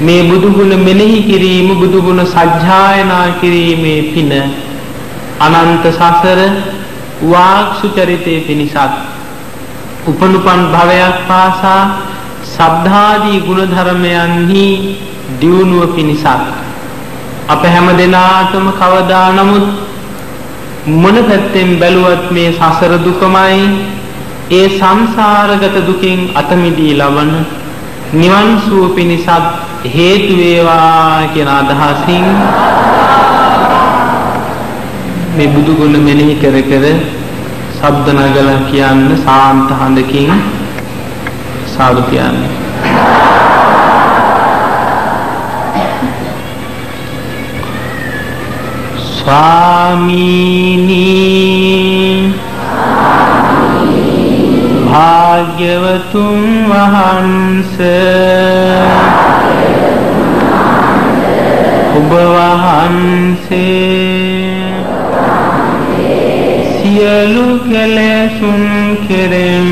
මේ බුදු ගුණ මෙනෙහි කිරීම බුදු ගුණ සජ්ජායනා කිරීමේ පින අනන්ත සසර වාක්සු චරිතයේ පිණිසත් උපනුපන් භවයක් පාසා සබ්ධාදී ගුණ ධර්මයන්හි දියුණුව පිණිසත්. අප හැම දිනාටම කවදා නමුත් මොන පැත්තෙන් බැලුවත් මේ සසර දුකමයි ඒ සංසාරගත දුකින් අත මිදී ලබන නිවන් සුව පිණිසත් හේතු වේවා කියන අදහසින් මේ බුදු ගුණ මෙනෙහි කර කර ශබ්ද නගලා කියන්න සාන්ත හඬකින් සාදු කියන්නේ. ස්වාමීනි භාග්‍යවතුන් වහන්සේ ඔබ වහන්සේ සියලු කෙලෙසුන් කෙරෙම්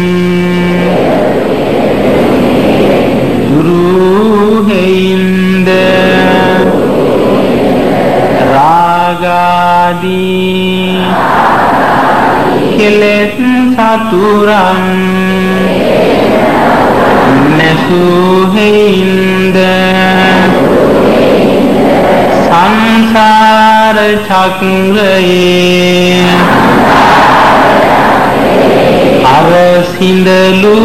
දුරු හේින්ද රාගාදී කෙලෙස් සතුරන් නැසුහෙින්ද සංසාර චක්‍රයේ අර සිඳලු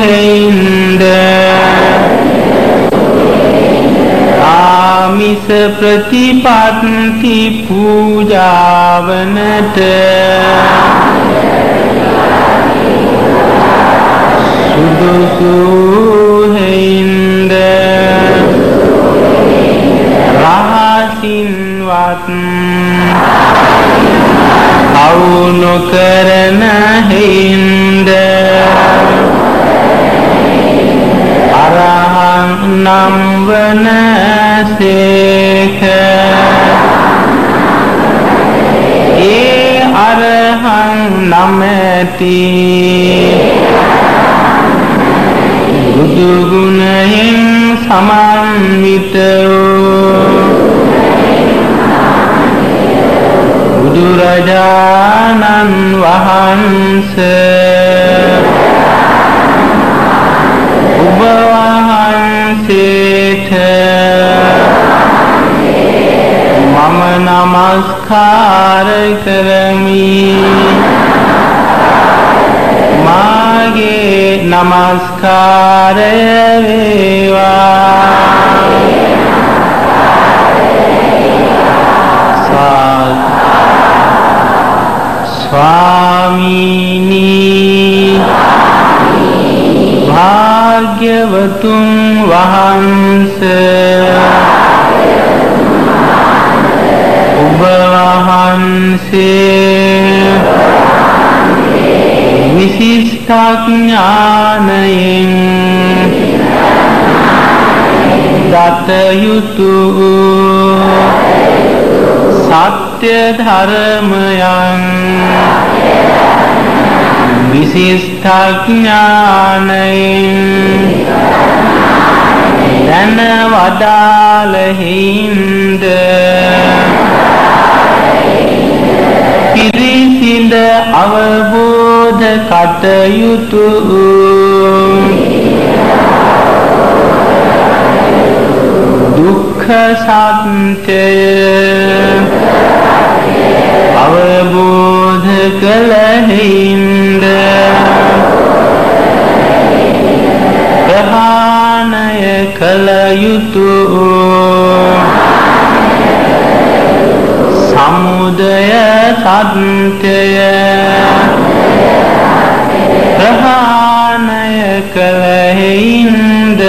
හේින්ද ආමිස ප්‍රතිපත්ති පූජාවනට නමැති බුදු ගුණයෙන් සමන්විත බුදුරජාණන් වහන්සේ ඔබ වහන්සේට මම නමස්කාර කරමි මාගේ නමස්කාරය වේවා ස්වාමීනි භාග්‍යවතුන් වහන්සේ ඔබ වහන්සේ විශිෂ්ඨඥානයෙන් දත යුතු සත්‍ය ධර්මයන් විශිෂ්ඨඥානයෙන් දැන වදාළහින්ද කටයුතු. දුක්ඛ සත්‍යය අවබෝධ කළහින්ද ප්‍රහාණය කළ යුතු. සමුදය සත්‍යය ප්‍රහාණය කළහින්ද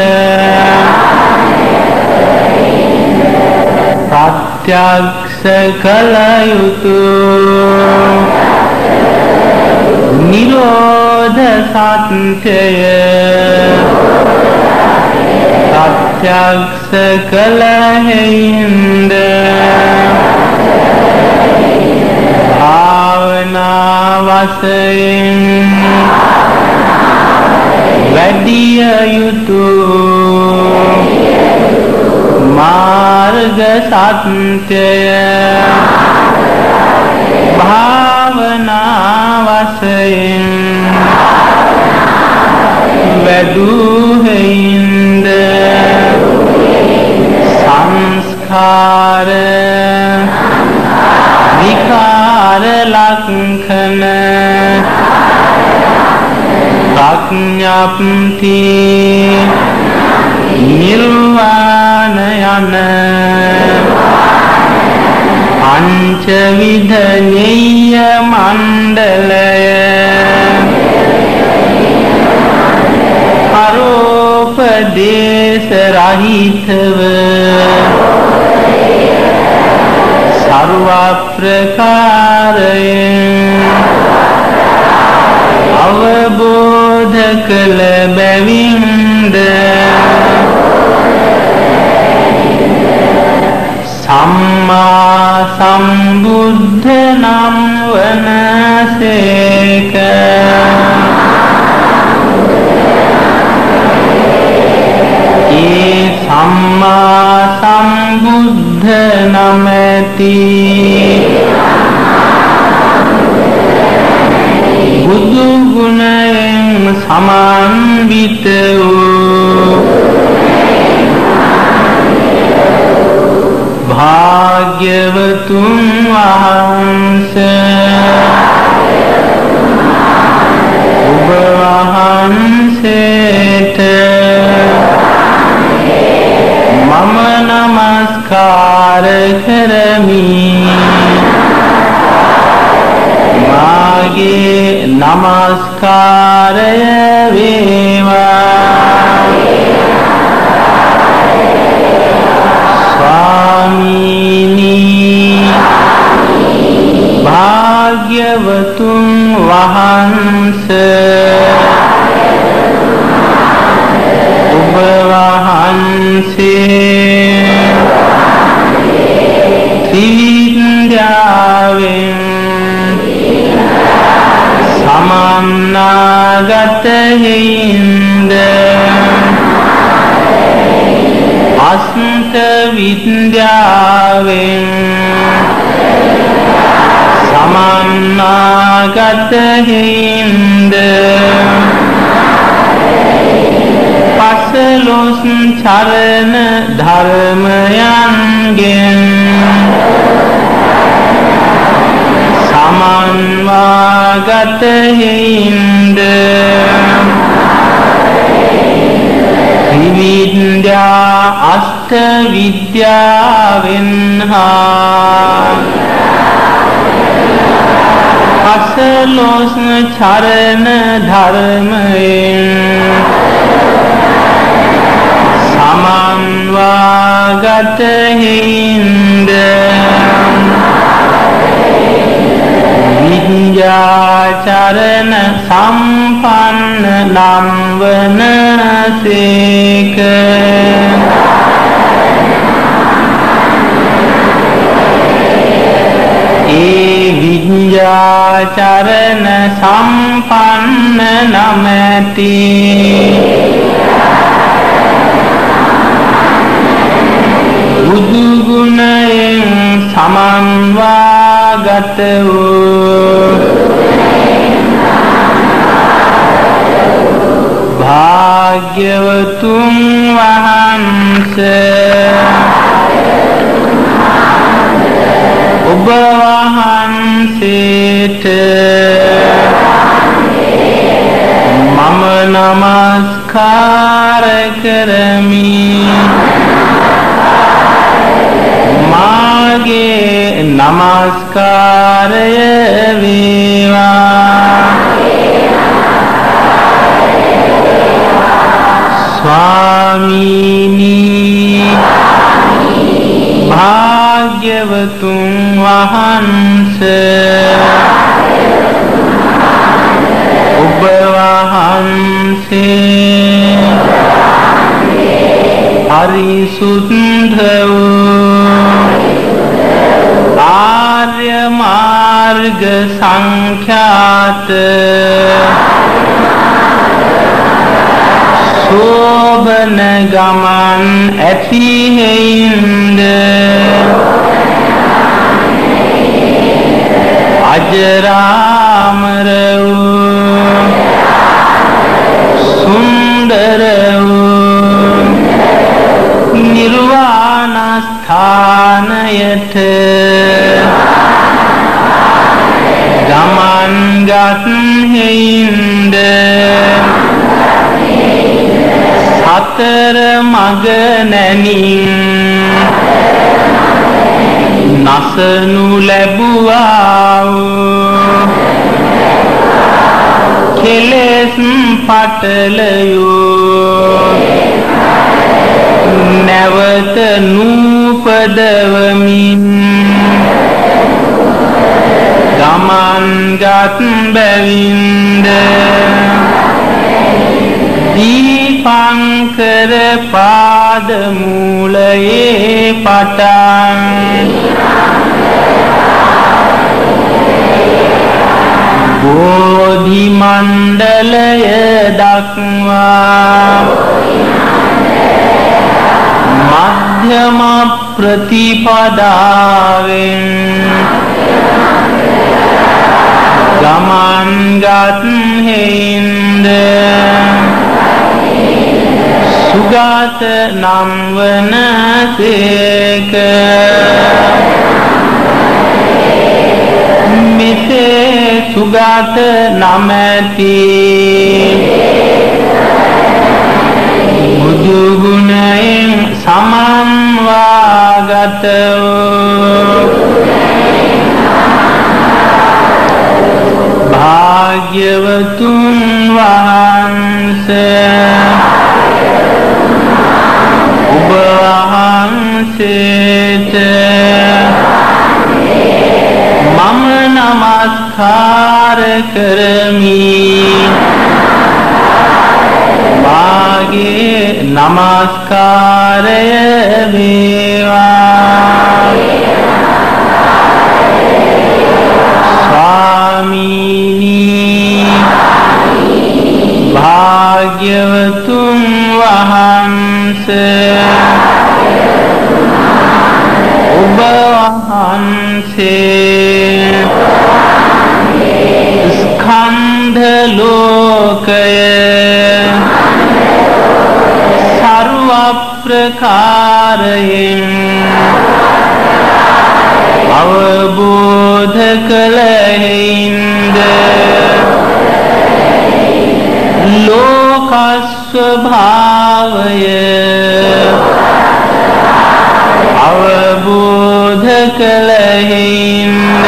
ප්‍රත්‍යක්ෂ කළ යුතු නිරෝධ සත්‍යය ප්‍රත්‍යක්ෂ කළ හේින්ද භාවනා වශයෙන් සත්‍යය භාවනා වශයෙන් වැඩුහෙයින්ද සංස්කාර විකාර ලක්ෂණ ප්‍රඥාප්ති නිර්වාණ යන පංචවිධ නෙය්‍ය මණ්ඩලය. පරෝපදේශ රහිතව සර්ව ප්‍රකාරයෙන් අවබෝධ කළ බැවින්ද සම්මා සම්බුද්ධ නම් වනසේක ඒ සම්මා සම්බුද්ධ නමැති බුදු ගුණයෙන් සමන්විත වූ භාග්‍යවතුන් වහන්සේ ඔබ වහන්සේට මම නමස්කාර කරමි මාගේ නමස්කාරය ත්‍රිවිද්‍යාවෙන් සමන්නාගත හේින්ද අස්ත විද්‍යාවෙන් සමන්නාගත හේින්ද පසලොස් චරණ ධර්මයන්ගෙන් සමන්වාගත හේින්ද ත්‍රිවිද්‍යා අෂ්ට විද්‍යාවෙන් හා අසලොස් චරණ ධර්මයෙන් සමන්වාගත හේින්ද විඤ්ඤාචරණ සම්පන්න ලම්වන සේක. ඒ විඤ්ඤාචරණ සම්පන්න නමැති. බුදු ගුණයෙන් සමන්වාගත වූ නමස්කාර කරමි සුද්ධ වූ ආර්ය මාර්ග සංඛ්‍යාත සෝබන ගමන් ඇති හේින්ද අජරා නිර්වාණයට ගමන්ගත් හෙයින්ද සතර මග නැනින් නසනු ලැබුවා කෙලෙස් පටලයෝ. නැවත නූ ගමන්ගත් බැවින්ද? දීපංකර පාදමූලයේ පටන්. බෝධි මණ්ඩලය දක්වා. මධ්‍යම ප්‍රතිපදාවෙන් ගමන්ගත් හෙයින්ද සුගත නම් වන සේක මෙසේ සුගත නමැති බුදු ගුණයෙන් සමන්වාගත භාග්‍යවතුන් වහන්සේ. ඔබ වහන්සේට මම නමස්කාර කරමි. මාගේ නමස්කාරය වේවා. ස්වාමීනි භාග්‍යවතුන් වහන්සේ ඔබ වහන්සේ ස්කන්ධ ලෝකය ਸਰව ප්‍රකාරයෙන් අවබෝධ කළ හේින්ද ලෝකස්වභාවය අවබෝධ කළ හේින්ද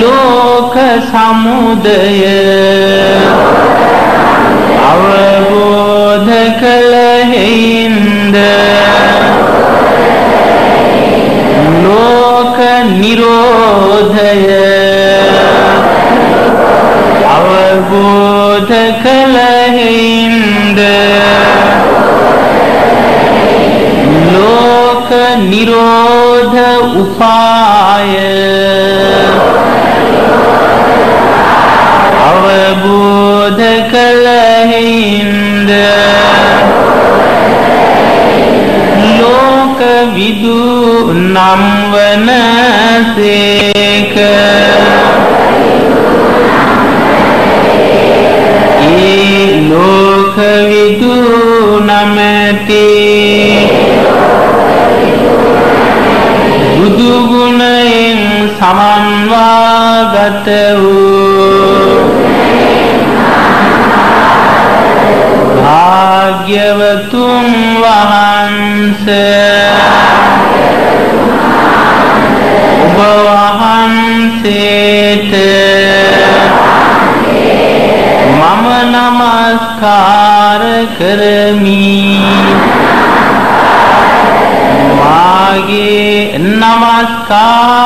ලෝක සමුදය අවබෝධ කළ හේින්ද ලෝක නිරෝධය අවබෝධ කළ හේින්ද ලෝක නිරෝධ උපාය අවබෝධ කළ හේින්ද ලෝක විදු නම් වන සමන්වාගත වූ භාග්‍යවතුන් වහන්සේ ඔබ වහන්සේට මම නමස්කාර කරමි. මාගේ නමස්කාර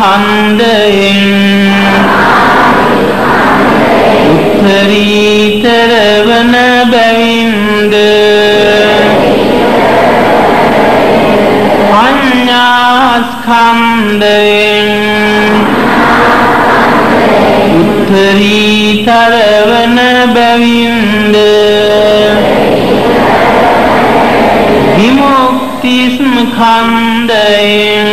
ස්කන්ධයෙන් උත්තරීතර වන බැවින්ද? අඤ්ඤාස්කන්ධයෙන් උත්තරීතර වන බැවින්ද? විමුක්ති ස්කන්ධයෙන්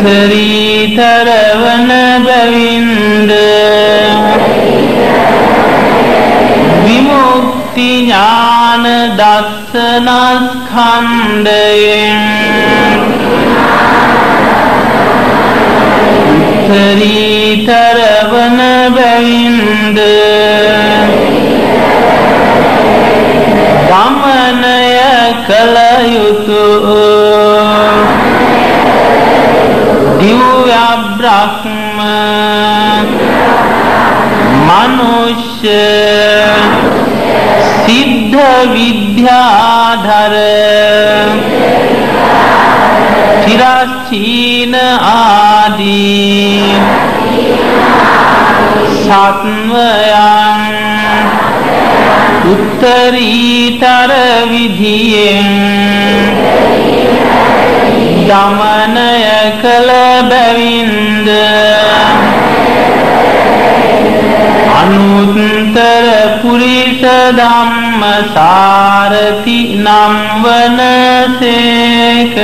කන්දයෙන් උත්තරීතරවන බැවින්ද? විමුක්ති ඥාන දස්සනස්කන්දයෙන් උත්තරීතරවන බැවින්ද? ගමනය කළ යුතු දිව්‍ය බ්‍රහ්ම මනුෂ්‍ය සිද්ධ විද්‍යාධර චිරස්චීන ආදී සත්වයන් උත්තරීතර විදියෙන් ගමනය කළ ධම්ම සාරති නම් වනසේක.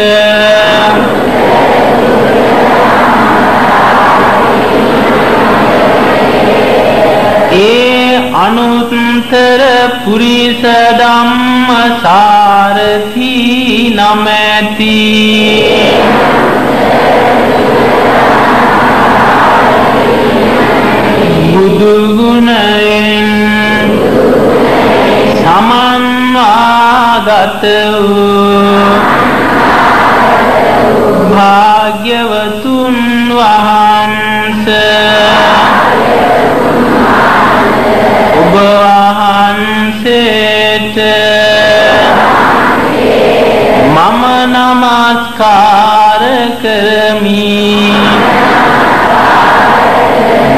ඒ අනුත්තර පුරිස ධම්ම සාරති නමැති. බුදු ගුණයෙන් සමන්වාගත වූ භාග්‍යවතුන් වහන්සේ. ඔබ වහන්සේට මම නමස්කාර කරමි.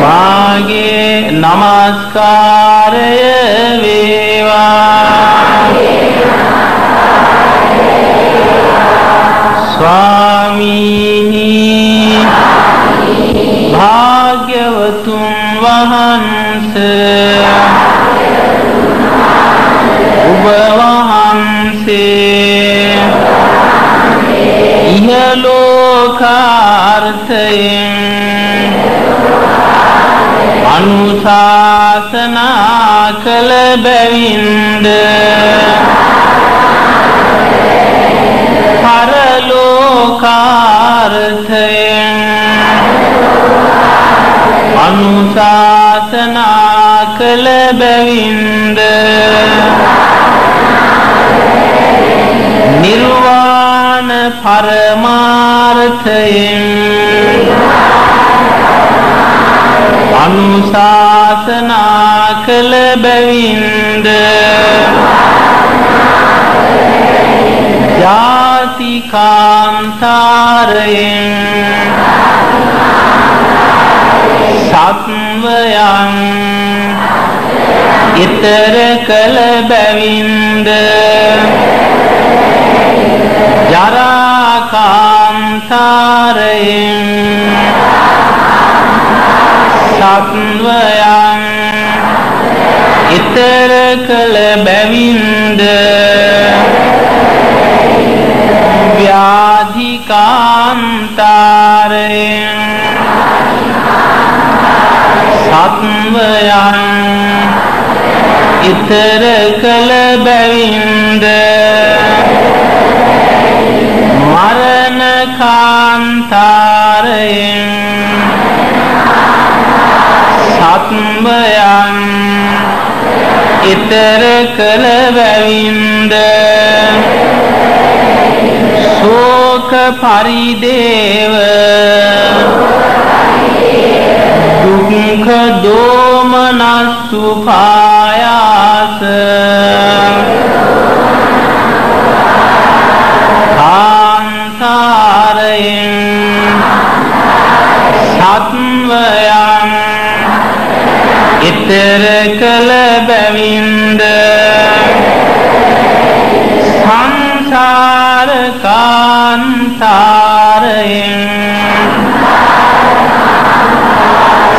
මාගේ නමස්කාරය ස්වාමීනි භාග්‍යවතුන් වහන්සේ ඔබ වහන්සේ ඉහලෝකාර්ථයෙන් අනුශාසනා කළ බැවින්ද? පරලෝකාර්ථයෙන් අනුශාසනා කළ බැවින්ද නිර්වාණ පරමාර්ථයෙන් අනුශාසනා ජාතිකාන්තාරයෙන් සත්වයන් ඊතර කළ බැවින්ද ජරාකාන්තාරයෙන් සත්වයන් ඊතර කළ බැවින්ද ව්‍යාධිකාන්තාරයෙන් සත්වයන් ඊතර කළ බැවින්ද මරණ කාන්තාරයෙන් සත්වයන් ඊතර කළ බැවින්ද ශෝක පරිදේව. දුක්ඛ දෝමනස්සු පායාස. කාන්තාරයෙන් සත්වයන් ඊතර කළ බැවින්ද කාන්තාරයෙන්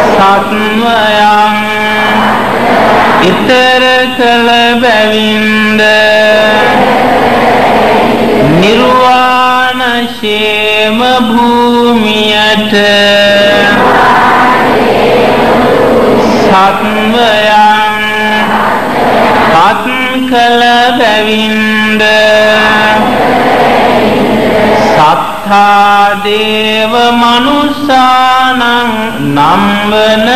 සත්වයන් ඊතර කළ බැවින්ද නිර්වාණ ශේම භූමියට සත්වයන් පත් කළ බැවින්ද සත්තා දේව මනුස්සානං නම්වන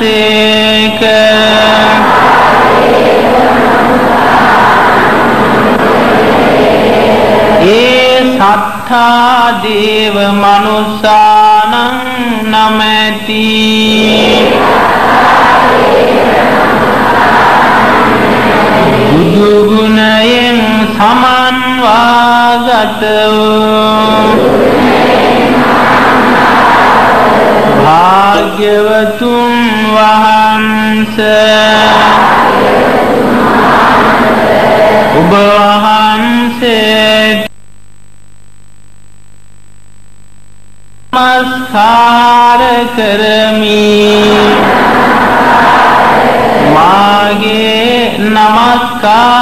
තේක ඒ සත්තා දේව මනුස්සානං නමැති. බුදු ගුණයෙන් සමන්වාගත වූ භාග්‍යවතුන් වහන්සේ. ඔබ වහන්සේ නමස්කාර කරමි. මාගේ නමස්කාරය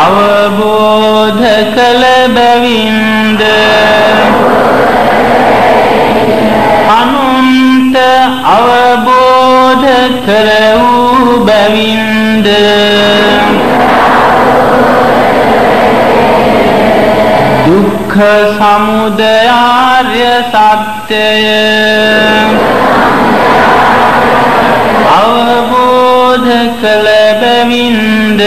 අවබෝධ කළ බැවින්ද අනුන්ට අවබෝධ කර වූ බැවින්ද? දුක්ඛ සමුදයාර්ය සත්‍යය අවබෝධ කළ බැවින්ද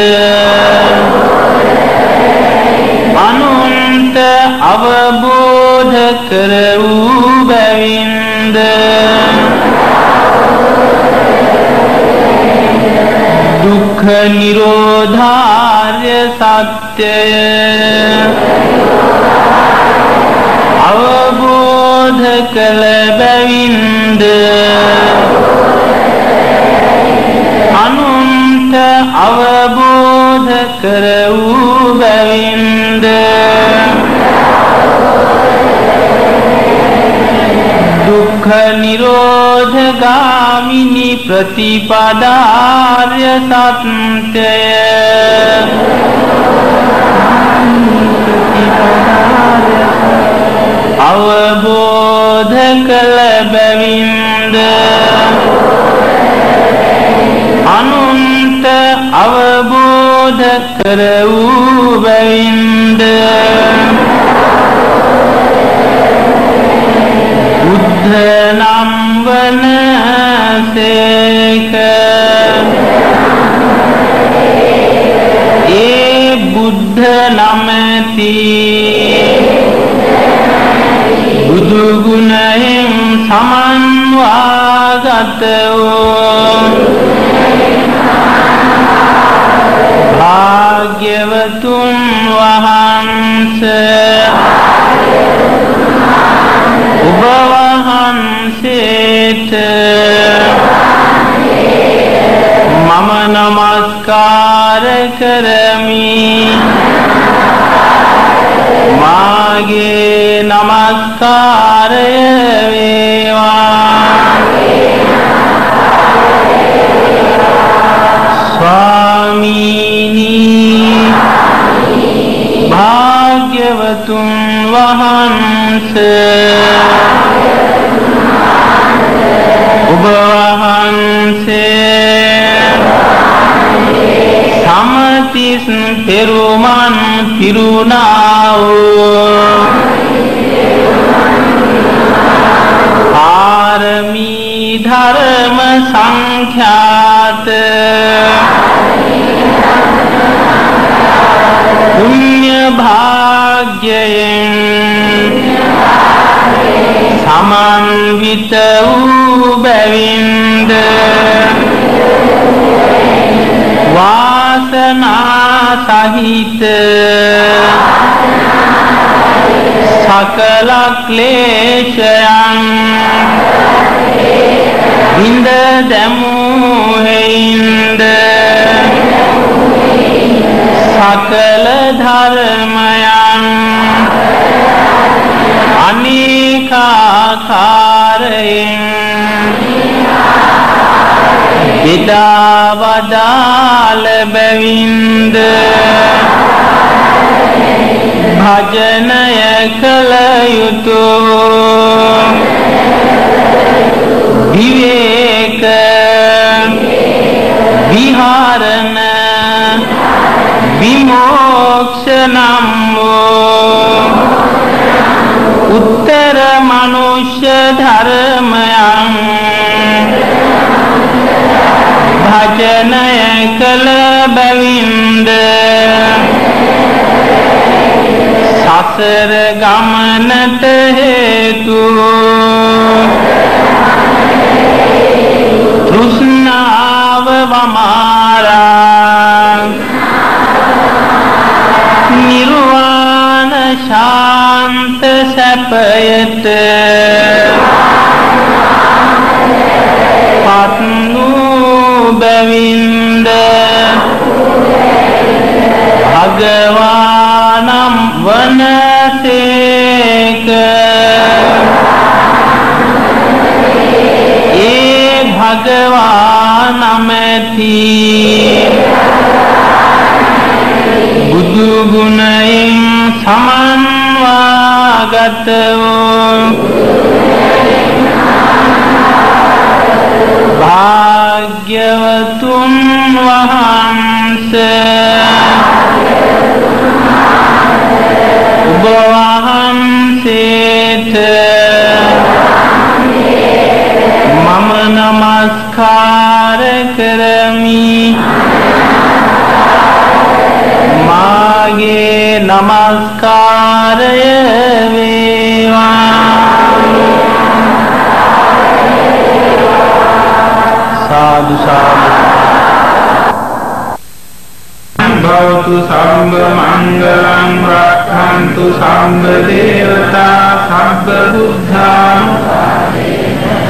අනුන්ට අවබෝධ කර වූ බැවින්ද දුක්ඛ නිරෝධාර්ය සත්‍යය අවබෝධ කළ බැවින්ද අවබෝධ කර වූ බැවින්ද? දුක්ඛ නිරෝධ ගාමිනී ප්‍රතිපදාර්ය සත්‍යය අවබෝධ කළ බැවින්ද? අනුන්ට අවබෝධ කර වූ බැවින්ද බුද්ධ නම් වන සේක ඒ බුද්ධ නමැති බුදු ගුණයෙන් සමන්වාගත වූ භාග්‍යවතුන් වහන්සේ. ඔබ වහන්සේට මම නමස්කාර කරමි. මාගේ නමස්කාරය වේවා. ස්වාමීනි භාග්‍යවතුන් වහන්සේ ඔබ වහන්සේ සමතිස් පෙරුමන් පිරුණා වූ පාරමී ධර්ම සංඛ්‍යාත පුඤ්ඤ භාග්‍යයෙන් සමන්විත වූ බැවින්ද වාසනා සහිත සකල ක්ලේශයන් ඉන්ද දැමූ හේින්ද සකල ධර්මයන් අනේකාකාරයෙන් බෙදා වදාළ බැවින්ද භජනය කළ යුතු විවේක විහරණ විමෝක්ෂ නම් වූ උත්තර මනුෂ්‍ය ධර්මයන් භජනය කළ බැවින්ද සසර ගමනට හේතු තෘෂ්ණාව වමාරා ශාන්ත සැපයට පත්නු බැවින්ද භගවානම් වනසේක ඒ භගවානමැති බුදු ගුණයෙන් සමන්වාගත වූ භාග්‍යවතුන් වහන්සේ. ඔබ වහන්සේට මම නමස්කාර කරමි. මාගේ නමස්කාරය භවතු සම්බ මංගලං රක්ඛන්තු සම්බ දේවතා සම්බ බුද්ධාං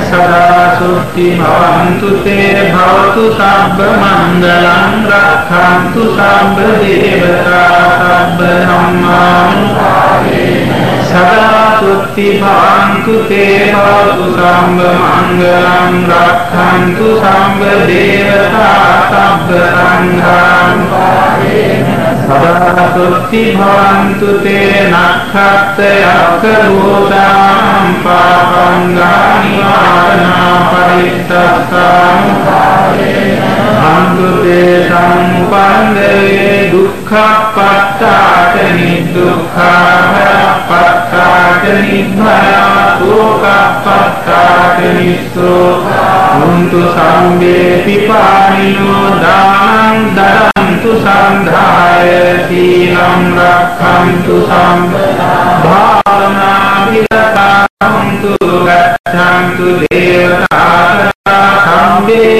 සදා සුත්ති භවන්තු තේ භවතු සම්බ මංගලං රක්ඛන්තු සම්බ දේවතා සම්බ ධම්මානුභාවේන සදා සුත්ති භවන්තු තේ භවතු සම්බ මංගලං රක්ඛන්තු සම්බ දේවතා සම්බ සංඝානුභාවේන සදා සුත්ති භවන්තු තේ නක්ඛත් යක්ඛ පාපංගානි වාරණා පරිත්තස්සානුභාවේන හන්තු තේ සම්පන්දේ දුක්ඛප්පත්තාච නිදුක්ඛාභයප්පත්තාච නිභයා සෝකප්පත්තාච නිස්සෝ. මුන්තු සම්බේ පිපානිනෝ දානං දරන්තු සන්ධාය සීලං රක්ඛන්තු සම්බදා භාවනා විරතාන්තු ගච්ඡන්තු දේවතා සම්බේ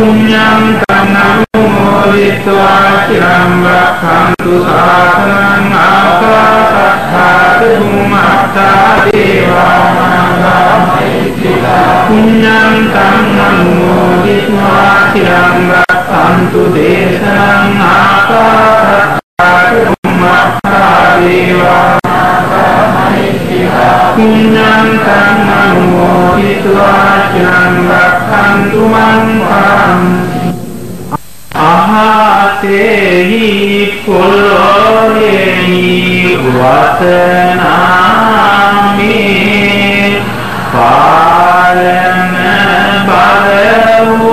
පුඤ්ඤං තං අනුමෝදිत्वा චිරං රක්ඛන්තු සාසනං ආකාශත්ථාති භුමත්ථා දේවා මංගලමෛත්‍තිලා පුඤ්ඤං තං අනුමෝදිत्वा චිරං රක්ඛන්තු දේශනං ආකාශත්ථාති භුමත්ථා දේවා මංගලමෛත්‍තිලා පුඤ්ඤං තං අනුමෝදිत्वा චිරං අහතේහි කුලෝයේහි වතනාමේ. පාලන බලවු